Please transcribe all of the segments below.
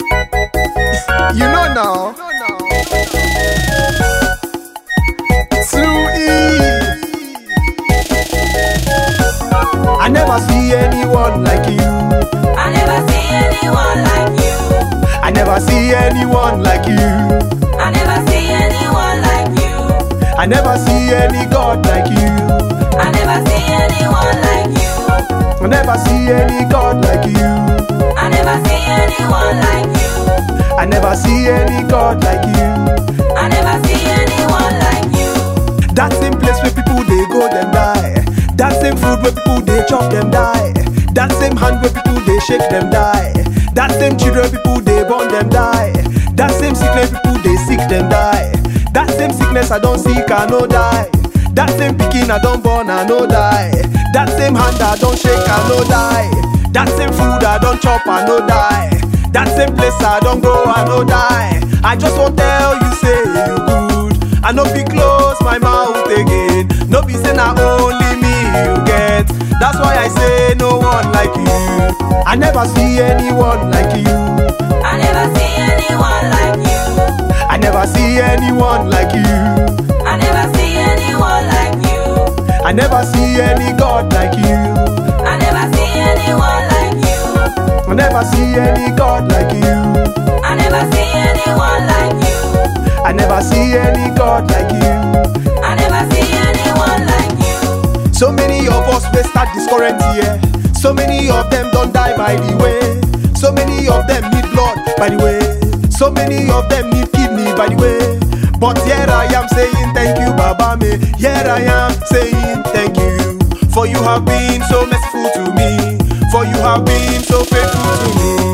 You know now. I never see anyone like you. I never see anyone like you. I never see anyone like you. I never see anyone like you. I never see any God like you. I never see anyone like you. I never see any God like you. I never see anyone like you. I never see any God like you. I never see anyone like you. That same place where people they go them die. That same food where people they chop them die. That same hand where people they shake them die. That same children people they born them die. That same sickness people they sick them die. That same sickness I don't seek, I no die. That same picking I don't born I no die. That same hand I don't shake I no die. That same food I don't chop I no die. That same place I don't go I no die. I just want tell you say you good. I no be close my mouth again. No be say na only me you get. That's why I say no one like you. I never see anyone like you. I never see anyone like you. I never see anyone like you. I never see anyone like you. I never see any God like you. I never see anyone like you. I never see any God never see any God like you. I never see anyone like you. So many of us may start this current year. So many of them don't die by the way. So many of them need blood by the way. So many of them need kidney by the way. But here I am saying thank you, Baba me. Here I am saying thank you. For you have been so merciful to me. For you have been so faithful to me.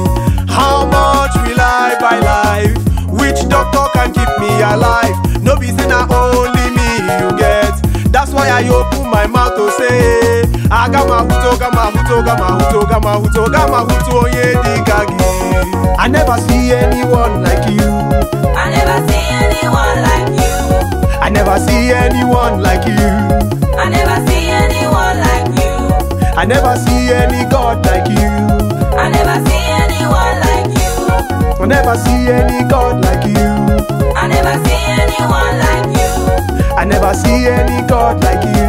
Me alive? No be say na only me you get. That's why I open my mouth to say Agama huto, gama huto, gama huto, gama huto, gama huto, oye digagi I never see anyone like you I never see anyone like you. I never see anyone like you I never see anyone like you. I never see any God like you I never see anyone like you. I never see any God like you I never see anyone like you. I never see any God like you.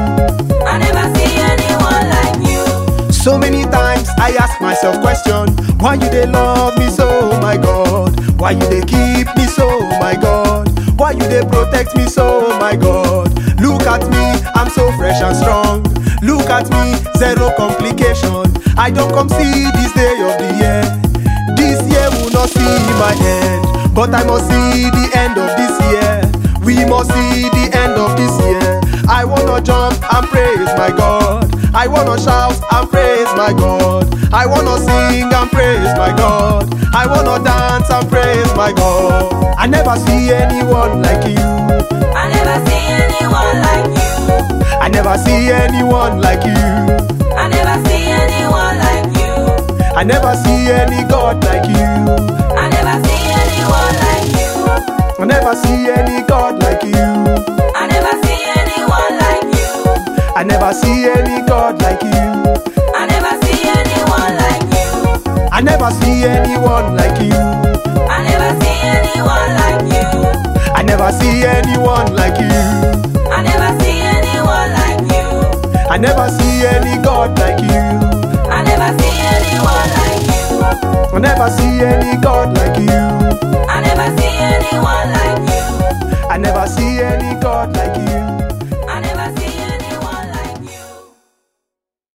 I never see anyone like you. So many times I ask myself question Why you they love me so my God? Why you they keep me so my God? Why you they protect me so my God? Look at me I'm so fresh and strong. Look at me zero complication. I don't come see this day of the year. This year will not see my end But I must see I wanna jump and praise my God. I wanna shout and praise my God. I wanna sing and praise my God. I wanna dance and praise my God. I never see anyone like you. I never see anyone like you. I never see anyone like you. I never see anyone like you. I never see any God like you. I never see anyone like you. I never see any God never see any God like you I never see anyone like you. I never see anyone like you I never see anyone like you. I never see anyone like you I never see anyone like you. I never see any God like you I never see anyone like you. I never see any God like you I never see